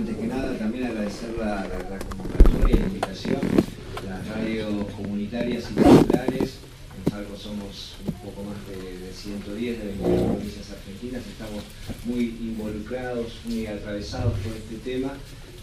antes que nada también agradecer la, la, convocatoria y la invitación, las radios comunitarias y populares, en somos un poco más de, 110 de 22 provincias argentinas, estamos muy involucrados, muy atravesados por este tema.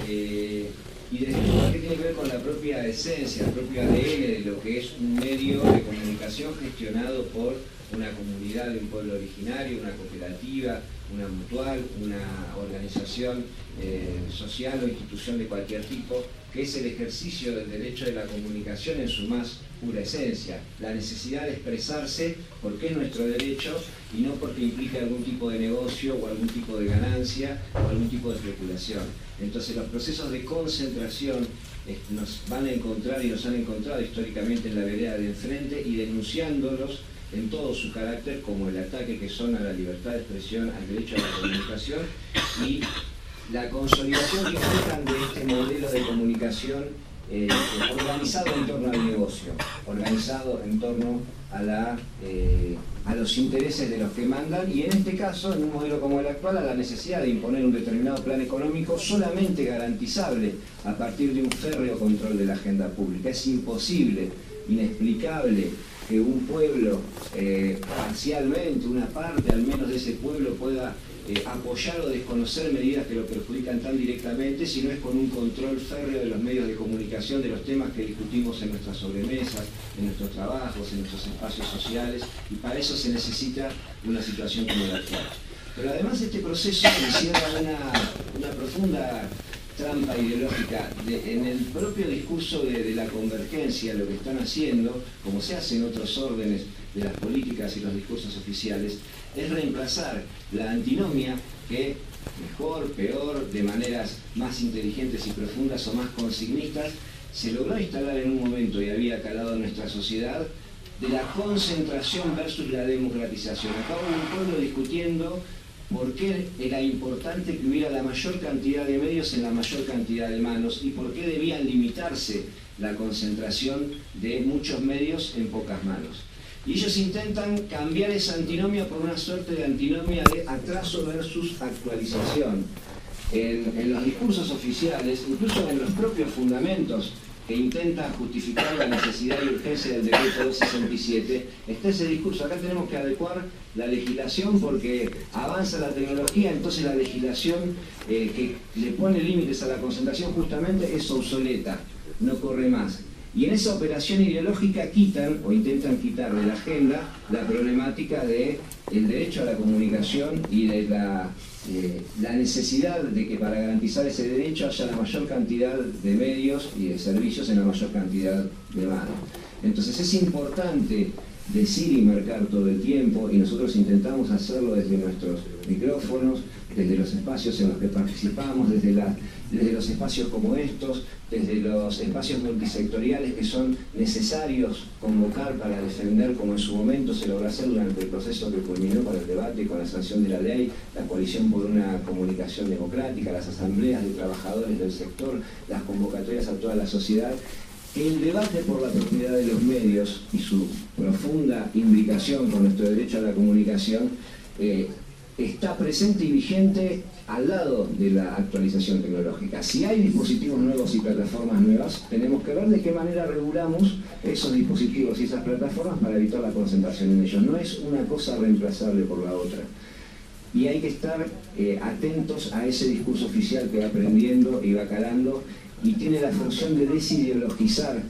Eh, y desde que tiene que ver con la propia esencia, el propio ADN de lo que es un medio de comunicación gestionado por una comunidad de un pueblo originario, una cooperativa, una mutual, una organización eh, social o institución de cualquier tipo, es el ejercicio del derecho de la comunicación en su más pura esencia, la necesidad de expresarse porque es nuestro derecho y no porque implique algún tipo de negocio o algún tipo de ganancia o algún tipo de especulación. Entonces los procesos de concentración eh, nos van a encontrar y nos han encontrado históricamente en la vereda de enfrente y denunciándolos en todo su carácter como el ataque que son a la libertad de expresión, al derecho a la comunicación y la consolidación que implican de este modelo de comunicación eh, organizado en torno al negocio, organizado en torno a, la, eh, a los intereses de los que mandan y en este caso, en un modelo como el actual, a la necesidad de imponer un determinado plan económico solamente garantizable a partir de un férreo control de la agenda pública. Es imposible, inexplicable que un pueblo, eh, parcialmente, una parte al menos de ese pueblo pueda eh, apoyar o desconocer medidas que lo perjudican tan directamente, si no es con un control férreo de los medios de comunicación, de los temas que discutimos en nuestras sobremesas, en nuestros trabajos, en nuestros espacios sociales, y para eso se necesita una situación como la actual. Pero además este proceso encierra una, una profunda trampa ideológica en el propio discurso de, la convergencia, lo que están haciendo, como se hace en otros órdenes de las políticas y los discursos oficiales, es reemplazar la antinomia que mejor, peor, de maneras más inteligentes y profundas o más consignistas, se logró instalar en un momento y había calado en nuestra sociedad de la concentración versus la democratización. Acá hubo un pueblo discutiendo por qué era importante que hubiera la mayor cantidad de medios en la mayor cantidad de manos y por qué debían limitarse la concentración de muchos medios en pocas manos. Y ellos intentan cambiar esa antinomia por una suerte de antinomia de atraso versus actualización. En, los discursos oficiales, incluso en los propios fundamentos que intenta justificar la necesidad y urgencia del decreto 267, está ese discurso. Acá tenemos que adecuar la legislación porque avanza la tecnología, entonces la legislación eh, que le pone límites a la concentración justamente es obsoleta, no corre más. Y en esa operación ideológica quitan o intentan quitar de la agenda la problemática del el derecho a la comunicación y de la, eh, la necesidad de que para garantizar ese derecho haya la mayor cantidad de medios y de servicios en la mayor cantidad de manos. Entonces es importante decir y marcar todo el tiempo y nosotros intentamos hacerlo desde nuestros micrófonos, desde los espacios en los que participamos, desde, desde los espacios como estos, desde los espacios multisectoriales que son necesarios convocar para defender, como en su momento se logró hacer durante el proceso que culminó con el debate, con la sanción de la ley, la coalición por una comunicación democrática, las asambleas de trabajadores del sector, las convocatorias a toda la sociedad, el debate por la propiedad de los medios y su profunda imbricación con nuestro derecho a la comunicación eh, está presente y vigente al lado de la actualización tecnológica. Si hay dispositivos nuevos y plataformas nuevas, tenemos que ver de qué manera regulamos esos dispositivos y esas plataformas para evitar la concentración en ellos. No es una cosa reemplazable por la otra. Y hay que estar eh, atentos a ese discurso oficial que va aprendiendo y va calando y tiene la función de desideologizar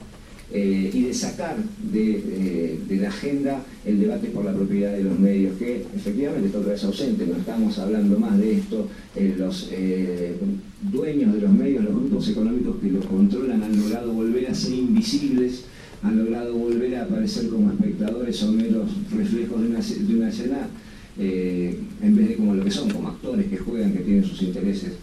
eh, y de sacar de, la agenda el debate por la propiedad de los medios, que efectivamente está otra vez ausente, no estamos hablando más de esto, eh, los eh, dueños de los medios, los grupos económicos que los controlan han logrado volver a ser invisibles, han logrado volver a aparecer como espectadores o meros reflejos de una, de una escena, en vez de como lo que son, como actores que juegan, que tienen sus intereses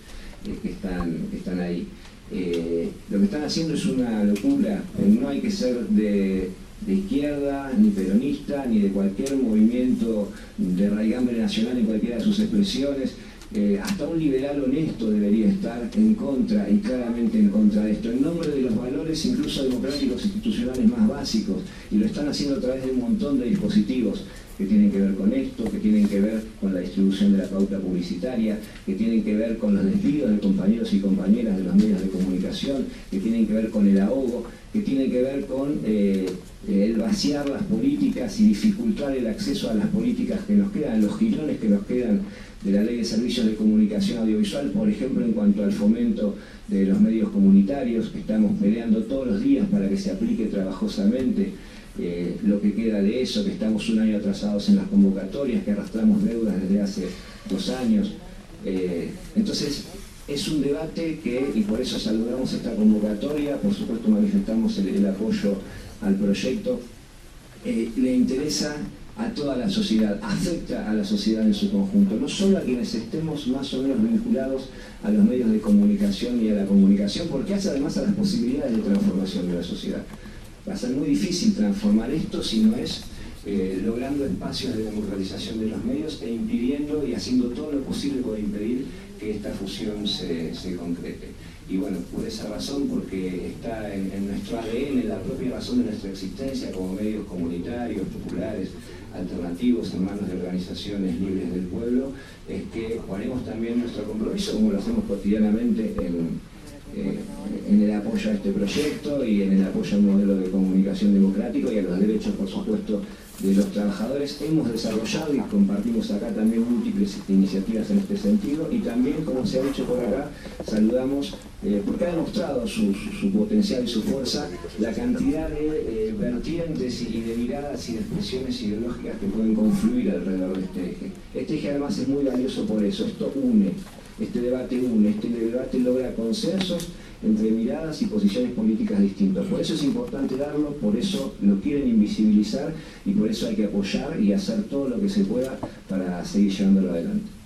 que, están, que están ahí. Eh, lo que están haciendo es una locura. Eh, no hay que ser de, izquierda, ni peronista, ni de cualquier movimiento de raigambre nacional en cualquiera de sus expresiones. Eh, hasta un liberal honesto debería estar en contra y claramente en contra de esto, en nombre de los valores incluso democráticos institucionales más básicos, y lo están haciendo a través de un montón de dispositivos que tienen que ver con esto, que tienen que ver con la distribución de la pauta publicitaria, que tienen que ver con los despidos de compañeros y compañeras de los medios de comunicación, que tienen que ver con el ahogo, que tienen que ver con eh, el vaciar las políticas y dificultar el acceso a las políticas que nos quedan, los girones que nos quedan de la Ley de Servicios de Comunicación Audiovisual, por ejemplo, en cuanto al fomento de los medios comunitarios, que estamos peleando todos los días para que se aplique trabajosamente eh, lo que queda de eso, que estamos un año atrasados en las convocatorias, que arrastramos deudas desde hace dos años. Eh, entonces, es un debate que, y por eso saludamos esta convocatoria, por supuesto manifestamos el, apoyo al proyecto, eh, le interesa a toda la sociedad, afecta a la sociedad en su conjunto, no solo a quienes estemos más o menos vinculados a los medios de comunicación y a la comunicación, porque hace además a las posibilidades de transformación de la sociedad. Va a ser muy difícil transformar esto si no es eh, logrando espacios de democratización de los medios e impidiendo y haciendo todo lo posible por impedir que esta fusión se, concrete. Y bueno, por esa razón, porque está en, nuestro ADN, la propia razón de nuestra existencia como medios comunitarios, populares, alternativos en manos de organizaciones libres del pueblo, es que ponemos también nuestro compromiso, como lo hacemos cotidianamente en eh, en el apoyo a este proyecto y en el apoyo al modelo de comunicación democrático y a los derechos, por supuesto, de los trabajadores. Hemos desarrollado y compartimos acá también múltiples iniciativas en este sentido y también, como se ha dicho por acá, saludamos, eh, porque ha demostrado su, potencial y su fuerza, la cantidad de eh, vertientes y de miradas y de expresiones ideológicas que pueden confluir alrededor de este eje. Este eje además es muy valioso por eso, esto une este debate une, este debate logra consensos entre miradas y posiciones políticas distintas. Por eso es importante darlo, por eso lo quieren invisibilizar y por eso hay que apoyar y hacer todo lo que se pueda para seguir llevándolo adelante.